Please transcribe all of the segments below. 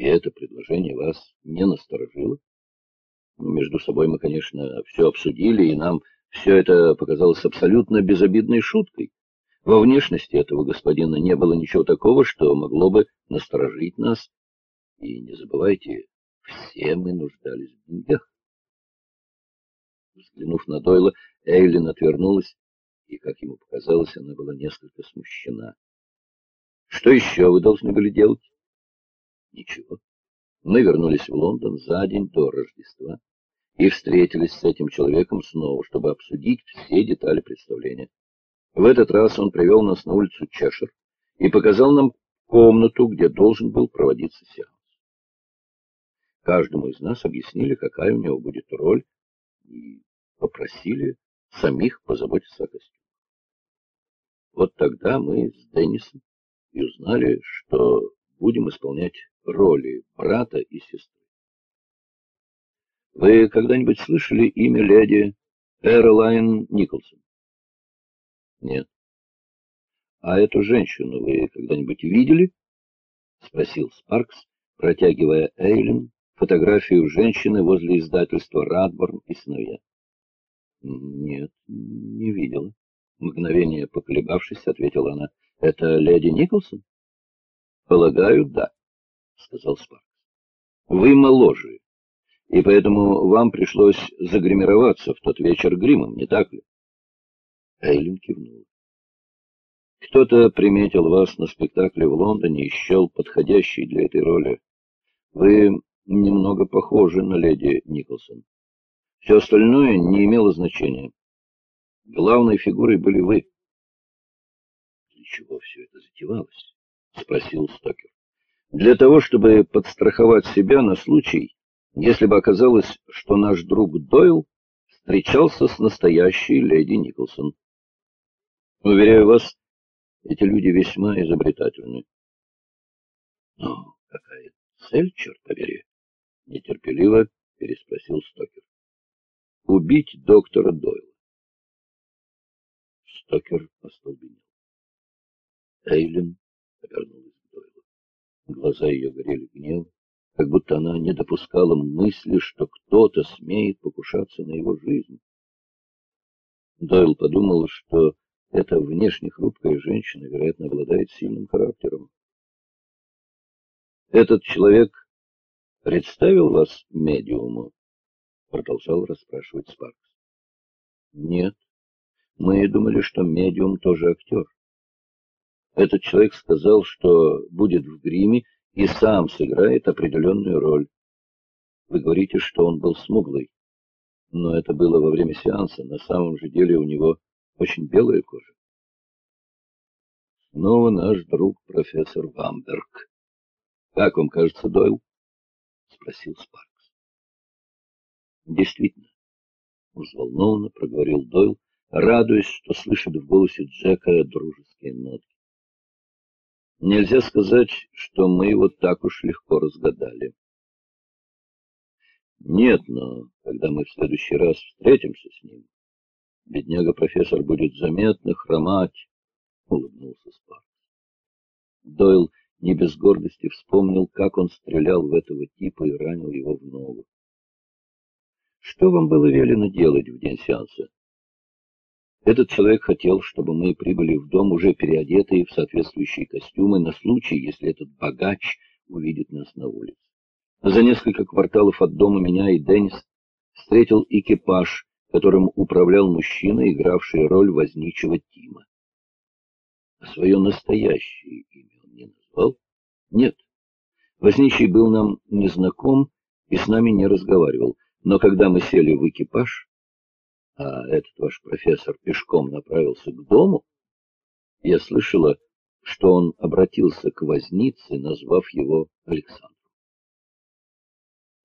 И это предложение вас не насторожило? Между собой мы, конечно, все обсудили, и нам все это показалось абсолютно безобидной шуткой. Во внешности этого господина не было ничего такого, что могло бы насторожить нас. И не забывайте, все мы нуждались в деньгах. Взглянув на Дойла, Эйлин отвернулась, и, как ему показалось, она была несколько смущена. «Что еще вы должны были делать?» «Ничего. Мы вернулись в Лондон за день до Рождества и встретились с этим человеком снова, чтобы обсудить все детали представления. В этот раз он привел нас на улицу Чешир и показал нам комнату, где должен был проводиться сеанс. Каждому из нас объяснили, какая у него будет роль, и попросили самих позаботиться о костюме. Вот тогда мы с Деннисом и узнали, что будем исполнять роли брата и сестры. Вы когда-нибудь слышали имя леди Эролайн Николсон? Нет. А эту женщину вы когда-нибудь видели? Спросил Спаркс, протягивая Эйлин фотографию женщины возле издательства «Радборн и сыновья». Нет, не видела. Мгновение поколебавшись, ответила она. Это леди Николсон? Полагаю, да, сказал Спаркс. Вы моложе, и поэтому вам пришлось загримироваться в тот вечер гримом, не так ли? Эйлин кивнула. Кто-то приметил вас на спектакле в Лондоне и счел подходящей для этой роли. Вы немного похожи на леди Николсон. Все остальное не имело значения. Главной фигурой были вы. Для чего все это затевалось? Спросил Стокер. Для того, чтобы подстраховать себя на случай, если бы оказалось, что наш друг Дойл встречался с настоящей леди Николсон. Уверяю вас, эти люди весьма изобретательны. Но какая цель, черт побери? Нетерпеливо переспросил Стокер. Убить доктора Дойла. Стокер остолбенел. Эйлин обернулась к Дойлу. Глаза ее горели гневом как будто она не допускала мысли, что кто-то смеет покушаться на его жизнь. Дойл подумал, что эта внешне хрупкая женщина, вероятно, обладает сильным характером. «Этот человек представил вас медиуму?» — продолжал расспрашивать Спаркс. «Нет. Мы думали, что медиум тоже актер. Этот человек сказал, что будет в гриме и сам сыграет определенную роль. Вы говорите, что он был смуглый, но это было во время сеанса. На самом же деле у него очень белая кожа. Снова наш друг профессор Вамберг. Как вам кажется, Дойл? Спросил Спаркс. Действительно, взволнованно проговорил Дойл, радуясь, что слышит в голосе Джека дружеские нотки. Нельзя сказать, что мы его так уж легко разгадали. Нет, но когда мы в следующий раз встретимся с ним, бедняга-профессор будет заметно хромать, — улыбнулся Спаркс. Дойл не без гордости вспомнил, как он стрелял в этого типа и ранил его в ногу. Что вам было велено делать в день сеанса? Этот человек хотел, чтобы мы прибыли в дом уже переодетые в соответствующие костюмы на случай, если этот богач увидит нас на улице. За несколько кварталов от дома меня и Деннис встретил экипаж, которым управлял мужчина, игравший роль возничего Тима. А свое настоящее имя он не назвал? Нет. Возничий был нам незнаком и с нами не разговаривал, но когда мы сели в экипаж, а этот ваш профессор пешком направился к дому, я слышала, что он обратился к вознице, назвав его Александром.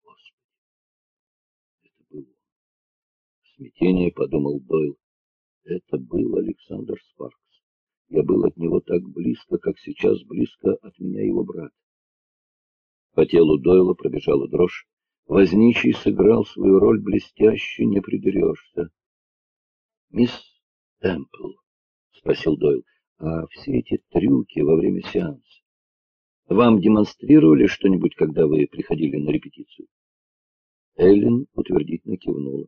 Господи, это был он. В смятении подумал Дойл. Это был Александр Спаркс. Я был от него так близко, как сейчас близко от меня его брат. По телу Дойла пробежала дрожь. Возничий сыграл свою роль блестяще, не придерешься. «Мисс Темпл», — спросил Дойл, — «а все эти трюки во время сеанса, Вам демонстрировали что-нибудь, когда вы приходили на репетицию? Эллен утвердительно кивнула.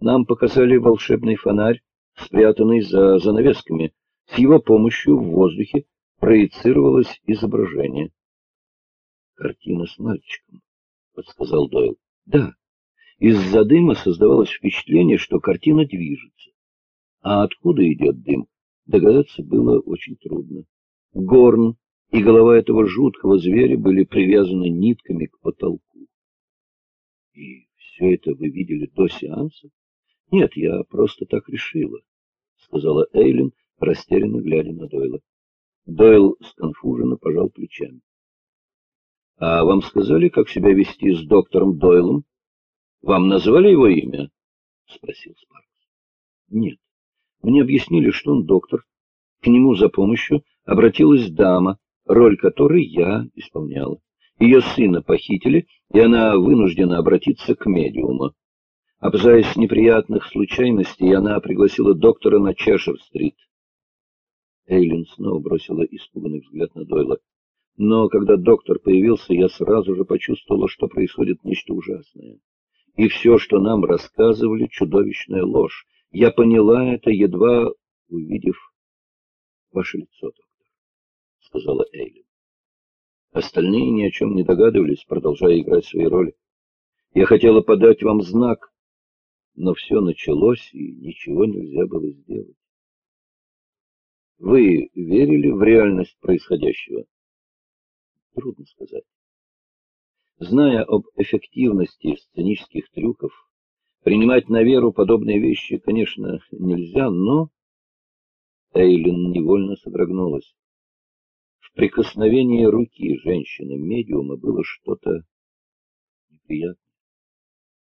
Нам показали волшебный фонарь, спрятанный за занавесками. С его помощью в воздухе проецировалось изображение. «Картина с мальчиком», — подсказал Дойл. «Да, из-за дыма создавалось впечатление, что картина движется. А откуда идет дым, догадаться было очень трудно. Горн и голова этого жуткого зверя были привязаны нитками к потолку. И все это вы видели до сеанса? Нет, я просто так решила, сказала Эйлин, растерянно глядя на Дойла. Дойл сконфуженно пожал плечами. — А вам сказали, как себя вести с доктором Дойлом? Вам назвали его имя? — спросил Спаркс. — Нет. Мне объяснили, что он доктор. К нему за помощью обратилась дама, роль которой я исполняла. Ее сына похитили, и она вынуждена обратиться к медиуму. Опасаясь неприятных случайностей, она пригласила доктора на Чешер-стрит. Эйлин снова бросила испуганный взгляд на Дойла. Но когда доктор появился, я сразу же почувствовала, что происходит нечто ужасное. И все, что нам рассказывали, чудовищная ложь. Я поняла это, едва увидев ваше лицо, доктор, — сказала Эйлин. Остальные ни о чем не догадывались, продолжая играть свои роли. Я хотела подать вам знак, но все началось, и ничего нельзя было сделать. Вы верили в реальность происходящего? Трудно сказать. Зная об эффективности сценических трюков, принимать на веру подобные вещи, конечно, нельзя, но... Эйлин невольно содрогнулась. В прикосновении руки женщины-медиума было что-то